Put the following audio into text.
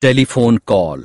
telephone call.